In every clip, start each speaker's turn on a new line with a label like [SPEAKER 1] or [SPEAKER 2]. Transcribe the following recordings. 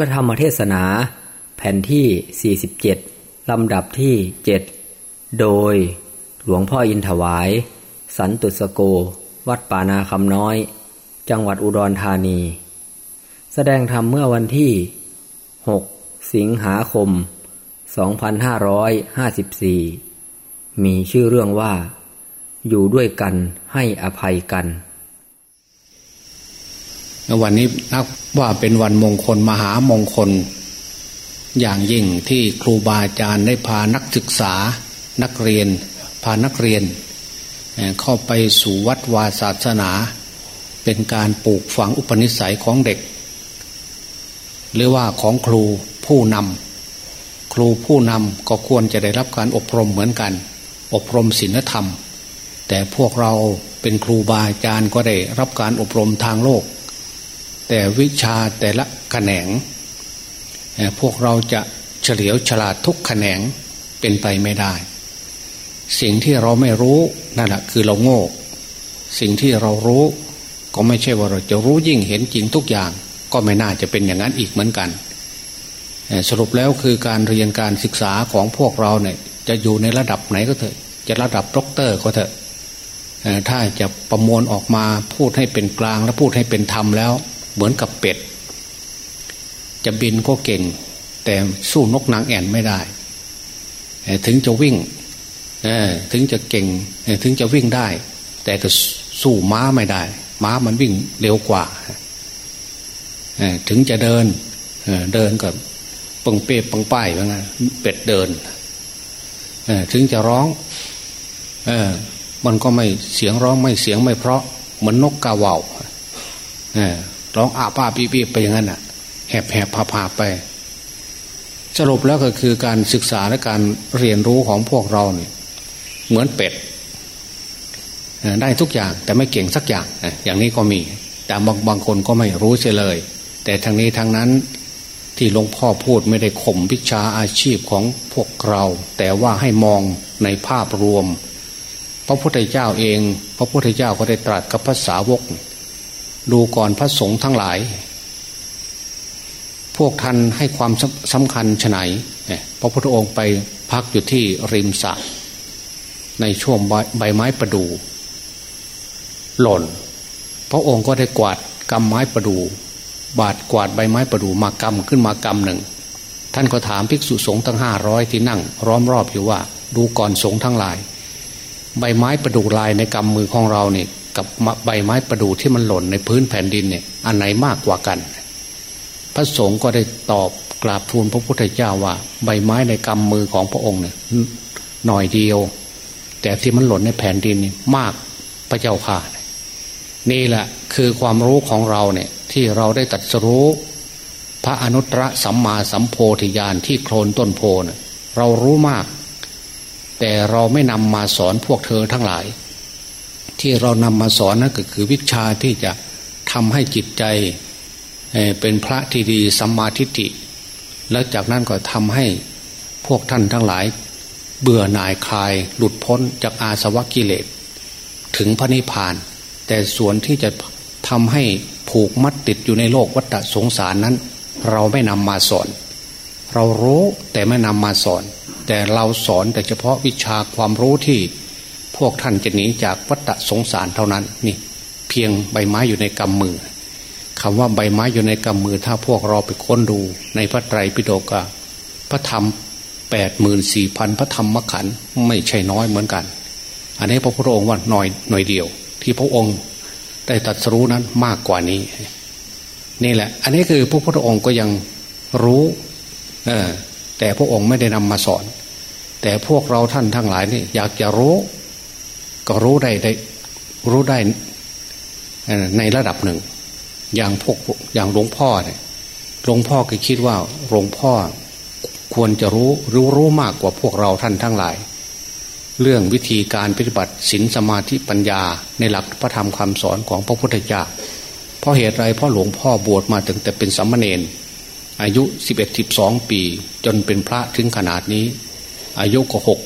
[SPEAKER 1] ระธรรมเทศนา แผ่นที่ 47 ลำดับที่ 7 โดย หลวงพ่ออินถวาย สันตุสโก วัดป่านาคำน้อย จังหวัดอุดรธานี แสดงธรรมเมื่อวันที่ 6 สิงหาคม 2554 มีชื่อเรื่องว่า อยู่ด้วยกันให้อภัยกัน
[SPEAKER 2] วันนี้นับว่าเป็นวันมงคลมหามงคล อย่างยิ่งที่ครูบาอาจารย์ได้พานักศึกษานักเรียน พานักเรียน เข้าไปสู่วัดวาศาสนา เป็นการปลูกฝังอุปนิสัยของเด็ก หรือว่าของครูผู้นำครูผู้นำก็ควรจะได้รับการอบรมเหมือนกัน อบรมศีลธรรม แต่พวกเราเป็นครูบาอาจารย์ก็ได้รับการอบรมทางโลก แต่วิชาแต่ละแขนง พวกเราจะเฉลียวฉลาดทุกแขนงเป็นไปไม่ได้ สิ่งที่เราไม่รู้นั่นแหละคือเราโง่ สิ่งที่เรารู้ก็ไม่ใช่ว่าเราจะรู้ยิ่งเห็นจริงทุกอย่าง ก็ไม่น่าจะเป็นอย่างนั้นอีกเหมือนกัน สรุปแล้วคือการเรียนการศึกษาของพวกเราเนี่ยจะอยู่ในระดับไหนก็เถอะ จะระดับด็อกเตอร์ก็เถอะถ้าจะประมวลออกมาพูดให้เป็นกลางและพูดให้เป็นธรรมแล้ว เหมือนกับเป็ด จะบินก็เก่ง แต่สู้นกนางแอ่นไม่ได้ ถึงจะวิ่งถึงจะเก่งถึงจะวิ่งได้ แต่ก็สู้ม้าไม่ได้ ม้ามันวิ่งเร็วกว่าถึงจะเดินเดินกับปังเป๊ะปังป้ายว่าไงเป็ดเดินถึงจะร้องมันก็ไม่เสียงร้องไม่เสียงไม่เพราะเหมือนนกกาว่า ร้องอาป้าปีปีไปอย่างนั้นอะแหบแหบพาพาไป สรุปแล้วก็คือการศึกษาและการเรียนรู้ของพวกเราเนี่ยเหมือนเป็ดได้ทุกอย่างแต่ไม่เก่งสักอย่างอย่างนี้ก็มี แต่บางบางคนก็ไม่รู้เสียเลย แต่ทางนี้ทางนั้นที่หลวงพ่อพูดไม่ได้ข่มวิชาอาชีพของพวกเรา แต่ว่าให้มองในภาพรวม พระพุทธเจ้าเอง พระพุทธเจ้าก็ได้ตรัสกับภาษาวก ดูก่อนพระสงฆ์ทั้งหลาย พวกท่านให้ความสำคัญฉไหนพระพุทธองค์ไปพักอยู่ที่ริมสระในช่วงใบไม้ประดูหล่น พระองค์ก็ได้กวาดกำไม้ประดูบาดกวาดใบไม้ประดูมากำขึ้นมากำหนึ่ง ท่านก็ถามภิกษุสงฆ์ทั้งห้าร้อยที่นั่งร้อมรอบอยู่ว่า ดูก่อนสงฆ์ทั้งหลาย ใบไม้ประดูลายในกำมือของเราเนี่ย กับใบไม้ประดูที่มันหล่นในพื้นแผ่นดินเนี่ยอันไหนมากกว่ากัน พระสงฆ์ก็ได้ตอบกราบทูลพระพุทธเจ้าว่า ใบไม้ในกำมือของพระองค์เนี่ยหน่อยเดียว แต่ที่มันหล่นในแผ่นดินนี่มากพระเจ้าค่ะนี่แหละคือความรู้ของเราเนี่ยที่เราได้ตัดสู้พระอนุตตรสัมมาสัมโพธิญาณที่โคลนต้นโพนเรารู้มาก แต่เราไม่นำมาสอนพวกเธอทั้งหลาย ที่เรานำมาสอนนั่นก็คือวิชาที่จะทำให้จิตใจเป็นพระที่ดีสัมมาทิฏฐิแล้วจากนั้นก็ทำให้พวกท่านทั้งหลาย เบื่อหน่ายคลาย หลุดพ้นจากอาสวะกิเลส ถึงพระนิพพาน แต่ส่วนที่จะทำให้ผูกมัดติดอยู่ในโลกวัฏสงสารนั้น เราไม่นำมาสอน เรารู้แต่ไม่นำมาสอน แต่เราสอนแต่เฉพาะวิชาความรู้ที่ พวกท่านจะหนีจากวัฏสงสารเท่านั้นนี่เพียงใบไม้อยู่ในกำมือคำว่าใบไม้อยู่ในกำมือ ถ้าพวกเราไปค้นดู ในพระไตรปิฎกพระธรรมแปดหมื่นสี่พันพระธรรมมขันไม่ใช่น้อยเหมือนกัน อันนี้พระพุทธองค์ว่าหน่อยหน่อยเดียว ที่พระองค์ได้ตัดสู้นั้นมากกว่านี้ นี่แหละ อันนี้คือพระพุทธองค์ก็ยังรู้เออแต่พระองค์ไม่ได้นำมาสอน แต่พวกเราท่านทั้งหลายนี่อยากจะรู้ ก็รู้ได้ได้รู้ได้ในระดับหนึ่ง อย่างพวกอย่างหลวงพ่อเนี่ยหลวงพ่อก็คิดว่าหลวงพ่อควรจะรู้รู้รู้มากกว่าพวกเราท่านทั้งหลาย เรื่องวิธีการปฏิบัติศีลสมาธิปัญญาในหลักพระธรรมคำสอนของพระพุทธเจ้าเพราะเหตุไรเพราะหลวงพ่อบวชมาตั้งแต่เป็นสัมมาเนนอายุสิบเอ็ดสิบสองปี จนเป็นพระถึงขนาดนี้ อายุก็หก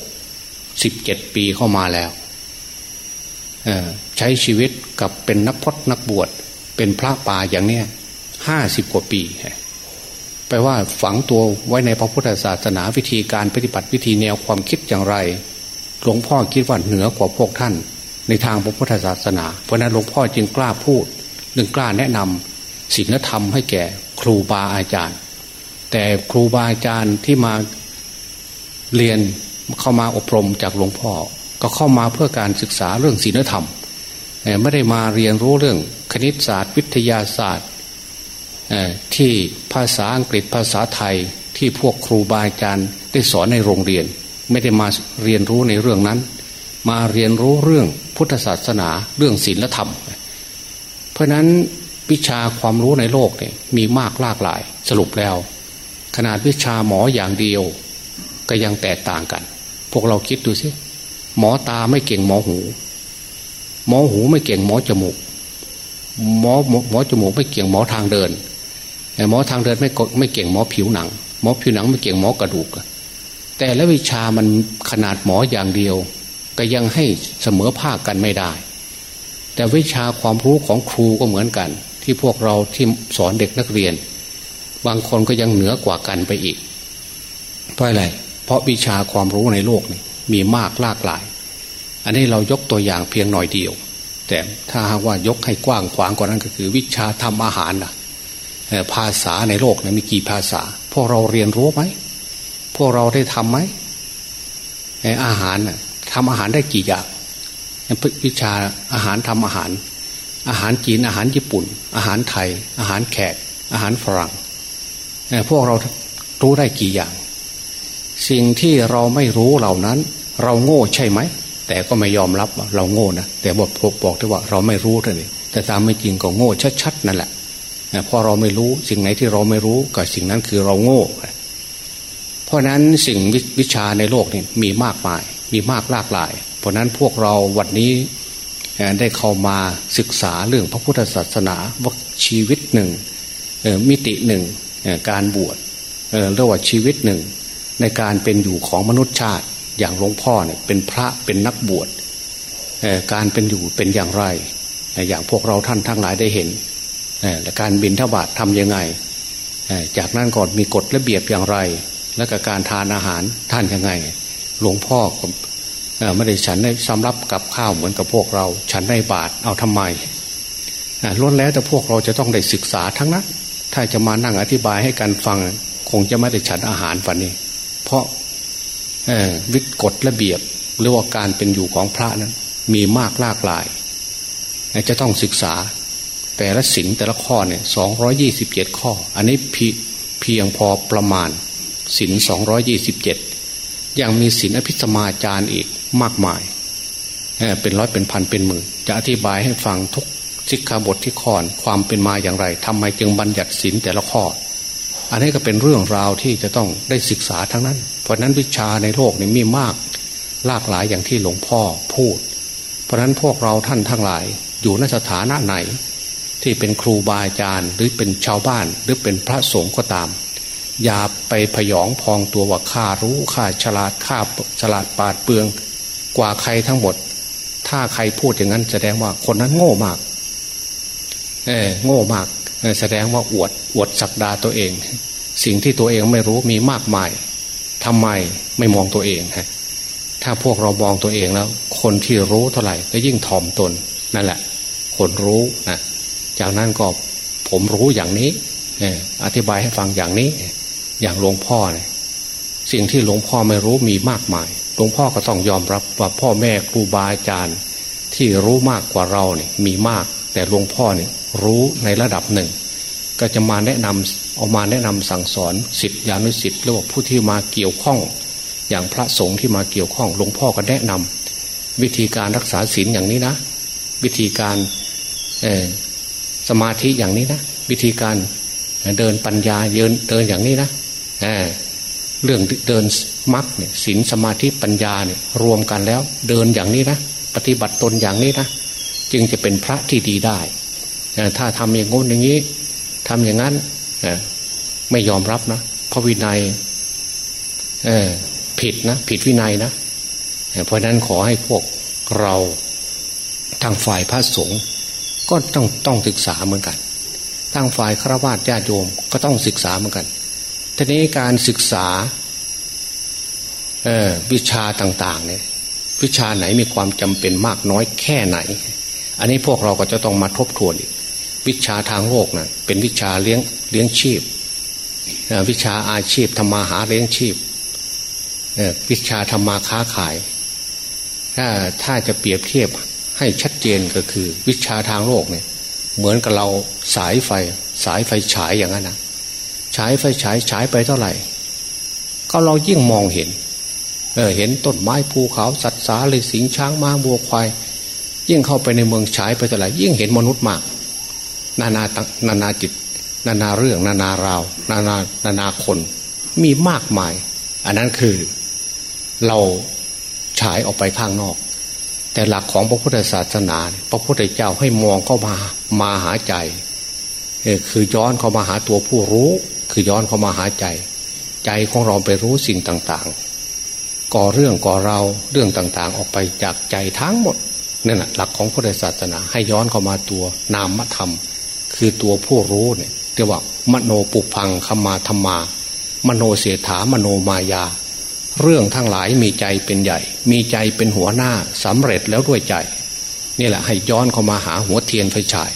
[SPEAKER 2] สิบเจ็ดปีเข้ามาแล้ว ใช้ชีวิตกับเป็นนักพจนักบวชเป็นพระป่าอย่างเนี้ยห้าสิบกว่าปีไปไปว่าฝังตัวไว้ในพระพุทธศาสนาวิธีการปฏิบัติวิธีแนวความคิดอย่างไรหลวงพ่อคิดว่าเหนือกว่าพวกท่าน ในทางพระพุทธศาสนา เพราะนั้นหลวงพ่อจึงกล้าพูดเรื่งกล้าแนะนำศีลธรรมให้แก่ครูบาอาจารย์ แต่ครูบาอาจารย์ที่มาเรียนเข้ามาอบรมจากหลวงพ่อ ก็เข้ามาเพื่อการศึกษาเรื่องศีลธรรมไม่ได้มาเรียนรู้เรื่องคณิตศาสตร์ วิทยาศาสตร์ที่ภาษาอังกฤษภาษาไทยที่พวกครูบาอาจารย์ได้สอนในโรงเรียน ไม่ได้มาเรียนรู้ในเรื่องนั้น มาเรียนรู้เรื่องพุทธศาสนาเรื่องศีลธรรม เพราะนั้นวิชาความรู้ในโลกเนี่ยมีมากหลากหลายสรุปแล้ว ขนาดวิชาหมออย่างเดียวก็ยังแตกต่างกัน พวกเราคิดดูสิ หมอตาไม่เก่งหมอหู หมอหูไม่เก่งหมอจมูก หมอหมอจมูกไม่เก่งหมอทางเดินหมอทางเดินไม่ไม่เก่งหมอผิวหนัง หมอผิวหนังไม่เก่งหมอกระดูก แต่และวิชามันขนาดหมออย่างเดียว ก็ยังให้เสมอภาคกันไม่ได้ แต่วิชาความรู้ของครูก็เหมือนกัน ที่พวกเราที่สอนเด็กนักเรียน บางคนก็ยังเหนือกว่ากันไปอีกเพราะอะไรเพราะวิชาความรู้ในโลกนี่ มีมากหลากหลาย อันนี้เรายกตัวอย่างเพียงหน่อยเดียว แต่ถ้าหากว่ายกให้กว้างขวางกว่านั้นก็คือ วิชาทำอาหารนะภาษาในโลกนะมีกี่ภาษา พวกเราเรียนรู้ไหมพวกเราได้ทำไหมอาหารทำอาหารได้กี่อย่างวิชาอาหารทำอาหาร อาหารจีนอาหารญี่ปุ่น อาหารไทย อาหารแขก อาหารฝรั่งพวกเรารู้ได้กี่อย่าง สิ่งที่เราไม่รู้เหล่านั้น เราโง่ใช่ไหม แต่ก็ไม่ยอมรับเราโง่นะแต่บอกบอกได้ว่าเราไม่รู้เท่านี้แต่ตามไม่จริงก็โง่ชัดๆนั่นแหละเพอเราไม่รู้สิ่งไหนที่เราไม่รู้ก็สิ่งนั้นคือเราโง่ เพราะนั้นสิ่งวิชาในโลกนี่มีมากมาย มีมากหลากหลาย เพราะนั้นพวกเราวันนี้ได้เข้ามาศึกษาเรื่องพระพุทธศาสนาว่าชีวิตหนึ่งมิติหนึ่งการบวชเรียกว่าชีวิตหนึ่ง ในการเป็นอยู่ของมนุษย์ชาติอย่างหลวงพ่อเนี่ยเป็นพระเป็นนักบวชการเป็นอยู่เป็นอย่างไร อย่างพวกเราท่านทั้งหลายได้เห็นและการบินทบาททำยังไง จากนั้นก่อนมีกฎระเบียบอย่างไร และกการทานอาหารท่านยังไง หลวงพ่อไม่ได้ฉันได้สำรับกับข้าวเหมือนกับพวกเรา ฉันได้บาทเอาทำไมล้วนแล้วแต่พวกเราจะต้องได้ศึกษาทั้งนั้นถ้าจะมานั่งอธิบายให้กันฟัง คงจะไม่ได้ฉันอาหารวันนี้ ราะวิกฎระเบียบหรือว่าการเป็นอยู่ของพระนั้น มีมากหลากหลาย จะต้องศึกษา แต่ละสินแต่ละข้อเนี่ยสองร้อยี่สิบเจ็ดข้อ อันนี้เพียงพอประมาณสินสองร้อยี่สิบเจ็ดยังมีสินอภิสมาจารย์อีกมากมายเป็นร้อยเป็นพันเป็นหมื่นจะอธิบายให้ฟังทุกสิกขาบทที่ข้อความเป็นมาอย่างไรทำไมจึงบัญญัติสินแต่ละข้อ อันนี้ก็เป็นเรื่องราวที่จะต้องได้ศึกษาทั้งนั้น เพราะนั้นวิชาในโลกนี้มีมากหลากหลายอย่างที่หลวงพ่อพูด เพราะนั้นพวกเราท่านทั้งหลายอยู่ในสถานะไหน ที่เป็นครูบาอาจารย์ หรือเป็นชาวบ้านหรือเป็นพระสงฆ์ก็ตาม อย่าไปพยองพองตัวว่าข้ารู้ข้าฉลาดข้าฉลาดปาดเปลือง กว่าใครทั้งหมด ถ้าใครพูดอย่างนั้นแสดงว่าคนนั้นโง่มาก เออโง่มาก แสดงว่าอวดอวดศักดาตัวเอง สิ่งที่ตัวเองไม่รู้มีมากมายทำไมไม่มองตัวเองฮะถ้าพวกเรามองตัวเองแล้ว คนที่รู้เท่าไหร่ก็ยิ่งถ่อมตนนั่นแหละ คนรู้นะจากนั้นก็ผมรู้อย่างนี้อธิบายให้ฟังอย่างนี้ อย่างหลวงพ่อเนี่ยสิ่งที่หลวงพ่อไม่รู้มีมากมาย หลวงพ่อก็ต้องยอมรับว่าพ่อแม่ครูบาอาจารย์ที่รู้มากกว่าเราเนี่ยมีมาก แต่หลวงพ่อเนี่ย รู้ในระดับหนึ่ง ก็จะมาแนะนำเอามาแนะนำสั่งสอนสิทธิานุสิทธิ์หรือว่าผู้ที่มาเกี่ยวข้อง อย่างพระสงฆ์ที่มาเกี่ยวข้องหลวงพ่อก็แนะนำวิธีการรักษาศีลอย่างนี้นะ วิธีการสมาธิอย่างนี้นะ วิธีการเดินปัญญาเดินเดินอย่างนี้นะเรื่องเดินมรรคเนี่ยศีลสมาธิปัญญาเนี่ยรวมกันแล้ว เดินอย่างนี้นะ ปฏิบัติตนอย่างนี้นะ จึงจะเป็นพระที่ดีได้ ถ้าทำอย่างงน้นอย่างนี้ทำอย่างนั้นไม่ยอมรับนะเพราะวินัยผิดนะผิดวินัยนะเพราะนั้นขอให้พวกเราทางฝ่ายพระสงฆ์ก็ต้องต้องศึกษาเหมือนกันทางฝ่ายฆราวาสญาติโยมก็ต้องศึกษาเหมือนกันทีนี้การศึกษาวิชาต่าง ๆ เนี่ย วิชาไหนมีความจำเป็นมากน้อยแค่ไหน อันนี้พวกเราก็จะต้องมาทบทวนอีก วิชาทางโลกนะ่ะเป็นวิชาเลี้ยงเลี้ยงชีพ วิชาอาชีพทำมาหาเลี้ยงชีพ วิชาทำมาค้าขาย ถ้าถ้าจะเปรียบเทียบให้ชัดเจนก็คือ วิชาทางโลกเนี่ย เหมือนกับเราสายไฟ สายไฟฉายอย่างนั้นนะฉายไฟฉายฉายไปเท่าไหร่ ก็เรายิ่งมองเห็นเออเห็นต้นไม้ภูเขาสัตว์สาเลยสิงช้างม้าบัวควายยิ่งเข้าไปในเมืองฉายไปเท่าไหร่ยิ่งเห็นมนุษย์มาก นานานานาจิต นานาเรื่อง นานาราว นานานานาคน มีมากมาย อันนั้นคือเราฉายออกไปข้างนอก แต่หลักของพระพุทธศาสนา พระพุทธเจ้าให้มองเข้ามามาหาใจคือย้อนเข้ามาหาตัวผู้รู้ คือย้อนเข้ามาหาใจ ใจของเราไปรู้สิ่งต่างๆ ก่อเรื่องก่อเราเรื่องต่างๆ ออกไปจากใจทั้งหมดนั่นแหละหลักของพุทธศาสนาให้ย้อนเข้ามาตัวนามธรรม คือตัวผู้รู้เนี่ยเรียกว่ามโนปุพังขมาธรรมา มโนเสถามโนมายา เรื่องทั้งหลายมีใจเป็นใหญ่ มีใจเป็นหัวหน้าสำเร็จแล้วด้วยใจ นี่แหละให้ย้อนเข้ามาหาหัวเทียนไฟฉาย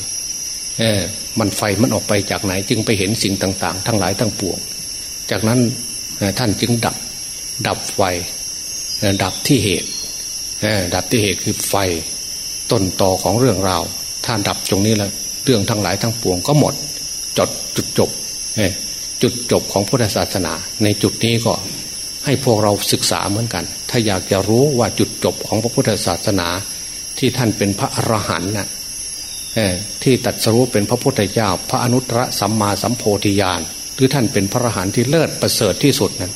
[SPEAKER 2] เออมันไฟมันออกไปจากไหน จึงไปเห็นสิ่งต่าง ๆ ทั้งหลายทั้งปวง จากนั้นท่านจึงดับดับไฟดับที่เหตุดับที่เหตุคือไฟต้นต่อของเรื่องราว ท่านดับตรงนี้แล้ว เรื่องทั้งหลายทั้งปวงก็หมดจดจุดจบจุดจบของพุทธศาสนา ในจุดนี้ก็ให้พวกเราศึกษาเหมือนกัน ถ้าอยากจะรู้ว่าจุดจบของพระพุทธศาสนา ที่ท่านเป็นพระอรหันต์นะที่ตัดสรู้เป็นพระพุทธเจ้า พระอนุตตรสัมมาสัมโพธิญาณหรือท่านเป็นพระอรหันต์ที่เลิศประเสริฐที่สุดนั้น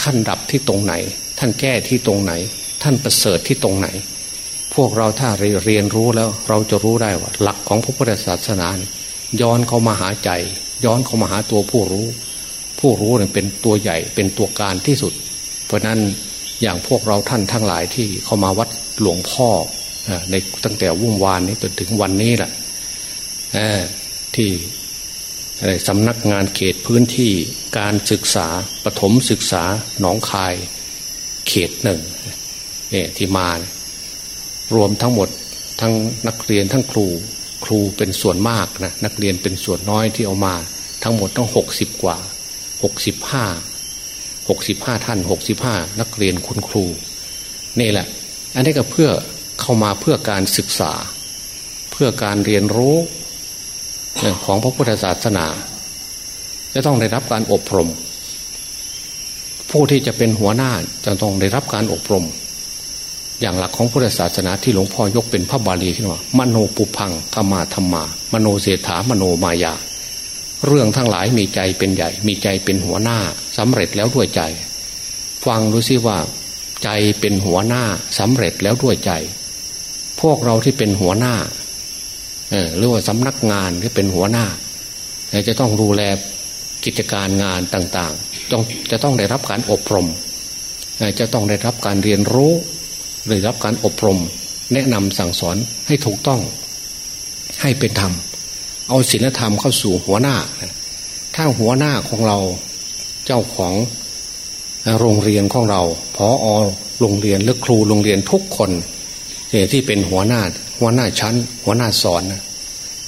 [SPEAKER 2] ท่านดับที่ตรงไหน ท่านแก้ที่ตรงไหน ท่านประเสริฐที่ตรงไหน วกเราถ้าเรียนรู้แล้ว เราจะรู้ได้ว่า หลักของพระพุทธศาสนาย้อนเข้ามาหาใจ ย้อนเข้ามาหาตัวผู้รู้ ผู้รู้เนี่ยเป็นตัวใหญ่เป็นตัวการที่สุด เพราะนั้นอย่างพวกเราท่านทั้งหลายที่เข้ามาวัดหลวงพ่อในตั้งแต่วุ่นวานนี้จนถึงวันนี้แหละที่สำนักงานเขตพื้นที่การศึกษาปฐมศึกษาหนองคาย เขตหนึ่งที่มา รวมทั้งหมดทั้งนักเรียนทั้งครู ครูเป็นส่วนมากนะนักเรียนเป็นส่วนน้อยที่เอามา ทั้งหมดต้องหกสิบกว่าหกสิบห้าหกสิบห้าท่านหกสิบห้านักเรียนคุณครู นี่แหละ อันนี้ก็เพื่อเข้ามาเพื่อการศึกษา เพื่อการเรียนรู้ของพระพุทธศาสนา จะต้องได้รับการอบรม ผู้ที่จะเป็นหัวหน้าจะต้องได้รับการอบรม อย่างหลักของพุทธศาสนาที่หลวงพ่อยกเป็นพระบาลีขึ้นว่ามโนปุพังธรรมาธรรมา มโนเศรษฐามโนมายา เรื่องทั้งหลายมีใจเป็นใหญ่ มีใจเป็นหัวหน้าสำเร็จแล้วด้วยใจ ฟังดูซิว่า ใจเป็นหัวหน้าสำเร็จแล้วด้วยใจ พวกเราที่เป็นหัวหน้าหรือว่าสำนักงานที่เป็นหัวหน้าจะต้องดูแลกิจการงานต่างๆต้องจะต้องได้รับการอบรม จะต้องได้รับการเรียนรู้ ได้รับการอบรม แนะนำสั่งสอนให้ถูกต้อง ให้เป็นธรรม เอาศีลธรรมเข้าสู่หัวหน้า ถ้าหัวหน้าของเราเจ้าของโรงเรียนของเราพออโรงเรียนหรือครูโรงเรียนทุกคนที่เป็นหัวหน้าหัวหน้าชั้น หัวหน้าสอน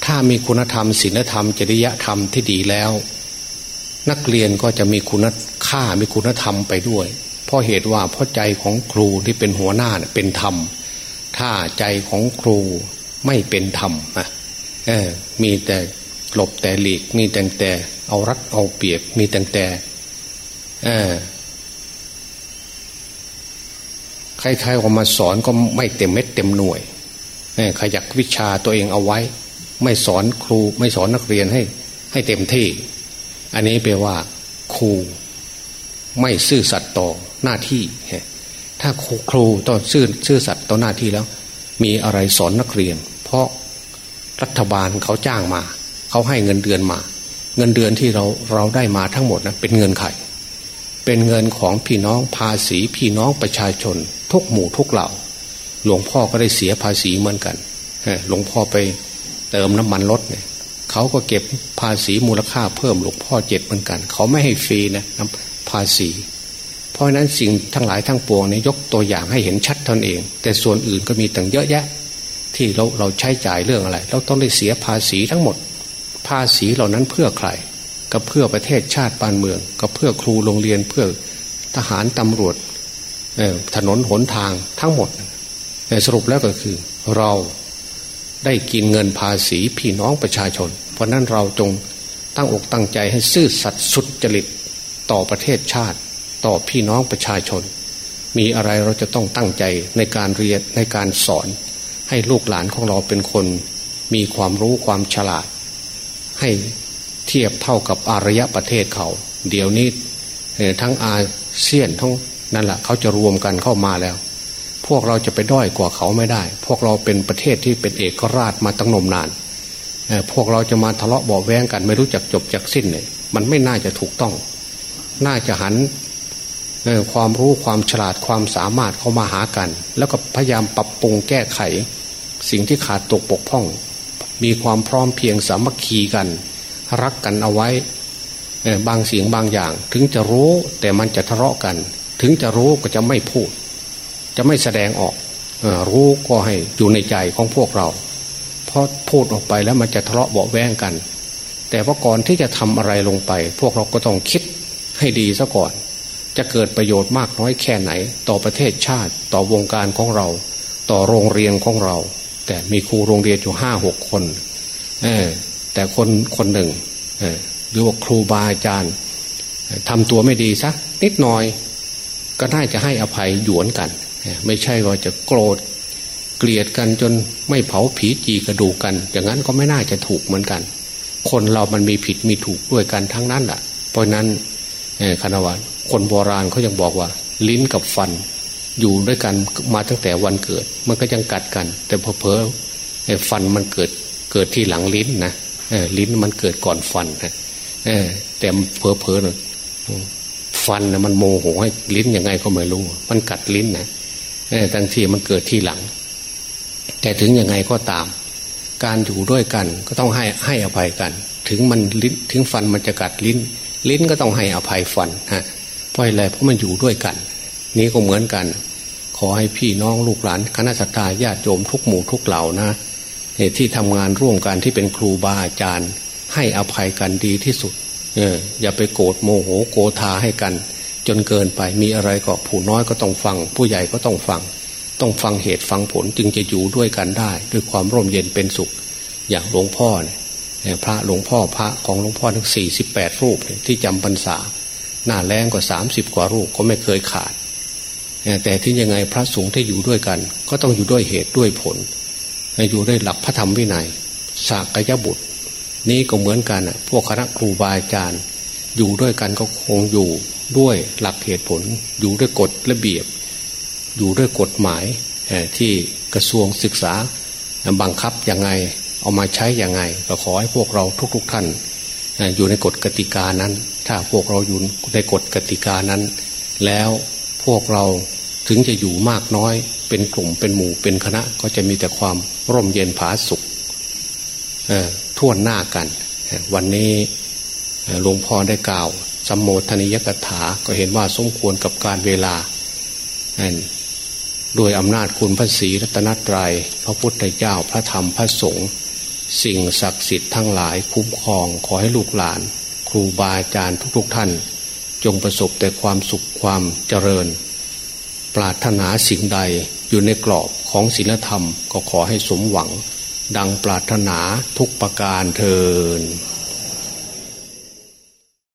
[SPEAKER 2] ถ้ามีคุณธรรมศีลธรรม จริยธรรมที่ดีแล้ว นักเรียนก็จะมีคุณค่ามีคุณธรรมไปด้วย เพราะเหตุว่าเพราะใจของครูที่เป็นหัวหน้าเป็นธรรม ถ้าใจของครูไม่เป็นธรรมอะเออมีแต่หลบแต่หลีก มีแต่แต่เอารัดเอาเปรียบ มีแต่แต่เออใครๆออกมาสอนก็ไม่เต็มเม็ดเต็มหน่วยขยักวิชาตัวเองเอาไว้ ไม่สอนครูไม่สอนนักเรียนให้ ให้เต็มที่ อันนี้แปลว่า ครู ไม่ซื่อสัตย์ต่อ หน้าที่ ถ้าครูต้องซื่อซื่อสัตย์ต่อหน้าที่แล้ว มีอะไรสอนนักเรียน เพราะรัฐบาลเขาจ้างมา เขาให้เงินเดือนมา เงินเดือนที่เราเราได้มาทั้งหมดนะเป็นเงินไขเป็นเงินของพี่น้องภาษีพี่น้องประชาชน ทุกหมู่ทุกเหล่า หลวงพ่อก็ได้เสียภาษีเหมือนกันหลวงพ่อไปเติมน้ำมันรถเนี่ยเขาก็เก็บภาษีมูลค่าเพิ่มหลวงพ่อเจ็ดเหมือนกัน เขาไม่ให้ฟรีนะภาษี ราะนั้นสิ่งทั้งหลายทั้งปวงนี้ยกตัวอย่างให้เห็นชัดตนเอง แต่ส่วนอื่นก็มีต่างเยอะแยะ ที่เราเราใช้จ่ายเรื่องอะไร เราต้องได้เสียภาษีทั้งหมด ภาษีเหล่านั้นเพื่อใคร ก็เพื่อประเทศชาติบ้านเมือง ก็เพื่อครูโรงเรียนเพื่อทหารตำรวจถนนหนทางทั้งหมดสรุปแล้วก็คือ เราได้กินเงินภาษีพี่น้องประชาชน เพราะนั้นเราจงตั้งอกตั้งใจให้ซื่อสัตย์สุดจริตต่อประเทศชาติ ต่อพี่น้องประชาชน มีอะไรเราจะต้องตั้งใจในการเรียนในการสอน ให้ลูกหลานของเราเป็นคน มีความรู้ความฉลาด ให้เทียบเท่ากับอารยประเทศเขา เดี๋ยวนี้ทั้งอาเซียนทั้งนั่นแหละเขาจะรวมกันเข้ามาแล้ว พวกเราจะไปด้อยกว่าเขาไม่ได้ พวกเราเป็นประเทศที่เป็นเอกราชมาตั้งนมนานพวกเราจะมาทะเลาะเบาแวงกันไม่รู้จักจบจักสิ้นเนี่ยมันไม่น่าจะถูกต้อง น่าจะหัน ความรู้ความฉลาดความสามารถเข้ามาหากัน แล้วก็พยายามปรับปรุงแก้ไข สิ่งที่ขาดตกปกพ่อง มีความพร้อมเพียงสามัคคีกัน รักกันเอาไว้บางเสียงบางอย่าง ถึงจะรู้แต่มันจะทะเลาะกัน ถึงจะรู้ก็จะไม่พูด จะไม่แสดงออกรู้ก็ให้อยู่ในใจของพวกเรา เพราะพูดออกไปแล้วมันจะทะเลาะเบาแวงกัน แต่ว่าก่อนที่จะทำอะไรลงไป พวกเราก็ต้องคิดให้ดีซะก่อน จะเกิดประโยชน์มากน้อยแค่ไหน ต่อประเทศชาติต่อวงการของเรา ต่อโรงเรียนของเรา แต่มีครูโรงเรียนอยู่ห้าหกคนแต่คนคนหนึ่งหรือว่าครูบาอาจารย์ทำตัวไม่ดีซะนิดหน่อย ก็น่าจะให้อภัยหยวนกัน ไม่ใช่ว่าจะโกรธเกลียดกันจนไม่เผาผีจีกระดูกกัน อย่างนั้นก็ไม่น่าจะถูกเหมือนกัน คนเรามันมีผิดมีถูกด้วยกันทั้งนั้นแหละเพราะนั้นคณะวัน คนโบราณเขายังบอกว่า ลิ้นกับฟัน อยู่ด้วยกันมาตั้งแต่วันเกิด มันก็ยังกัดกัน แต่พอเพอฟันมันเกิดเกิดที่หลังลิ้นนะลิ้นมันเกิดก่อนฟันนะแต่เพอเพอฟันนะมันโมโหให้ลิ้นยังไงก็ไม่รู้ มันกัดลิ้นนะทั้งที่มันเกิดที่หลัง แต่ถึงยังไงก็ตาม การอยู่ด้วยกันก็ต้องให้ให้อภัยกัน ถึงมันลิ้นถึงฟันมันจะกัดลิ้น ลิ้นก็ต้องให้อภัยฟันฮะ เพราะอะไรเพราะมันอยู่ด้วยกัน นี้ก็เหมือนกัน ขอให้พี่น้องลูกหลานคณะสัตยาญาติโยมทุกหมู่ทุกเหล่านะที่ทำงานร่วมกันที่เป็นครูบาอาจารย์ ให้อภัยกันดีที่สุดเอออย่าไปโกรธโมโหโกธาให้กัน จนเกินไปมีอะไรก็ผู้น้อยก็ต้องฟัง ผู้ใหญ่ก็ต้องฟัง ต้องฟังเหตุฟังผลจึงจะอยู่ด้วยกันได้ ด้วยความร่มเย็นเป็นสุข อย่างหลวงพ่อเนี่ยพระหลวงพ่อพระของหลวงพ่อทั้งสี่สิบแปดรูปที่จำพรรษา หน้าแรงกว่าสามสิบกว่ารูปก็ไม่เคยขาด แต่ที่ยังไงพระสงฆ์ที่อยู่ด้วยกัน ก็ต้องอยู่ด้วยเหตุด้วยผล อยู่ด้วยหลักพระธรรมวินัยสากยบุตร นี่ก็เหมือนกันพวกคณะครูบาอาจารย์อยู่ด้วยกันก็คงอยู่ด้วยหลักเหตุผล อยู่ด้วยกฎระเบียบ อยู่ด้วยกฎหมายที่กระทรวงศึกษาบังคับยังไงเอามาใช้ยังไง ก็ขอให้พวกเราทุกๆทท่าน อยู่ในกฎกติกานั้น ถ้าพวกเราอยู่ในกฎกติกานั้น แล้วพวกเราถึงจะอยู่มากน้อย เป็นกลุ่มเป็นหมู่เป็นคณะก็จะมีแต่ความร่มเย็นผาสุขท่วนหน้ากัน วันนี้หลวงพ่อได้กล่าวสัมโมทนิยกถาก็เห็นว่าสมควรกับการเวลาโดยอำนาจคุณพระศรีรัตนตรยัยพระพุทธเจ้าพระธรรมพระสงฆ์ สิ่งศักดิ์สิทธิ์ทั้งหลายคุ้มครองขอให้ลูกหลาน ครูบาอาจารย์ทุกๆทท่าน จงประสบแต่ความสุขความเจริญ ปรารถนาสิ่งใดอยู่ในกรอบของศีลธรรมก็ขอให้สมหวัง ดังปรารถนาทุกประการเทิน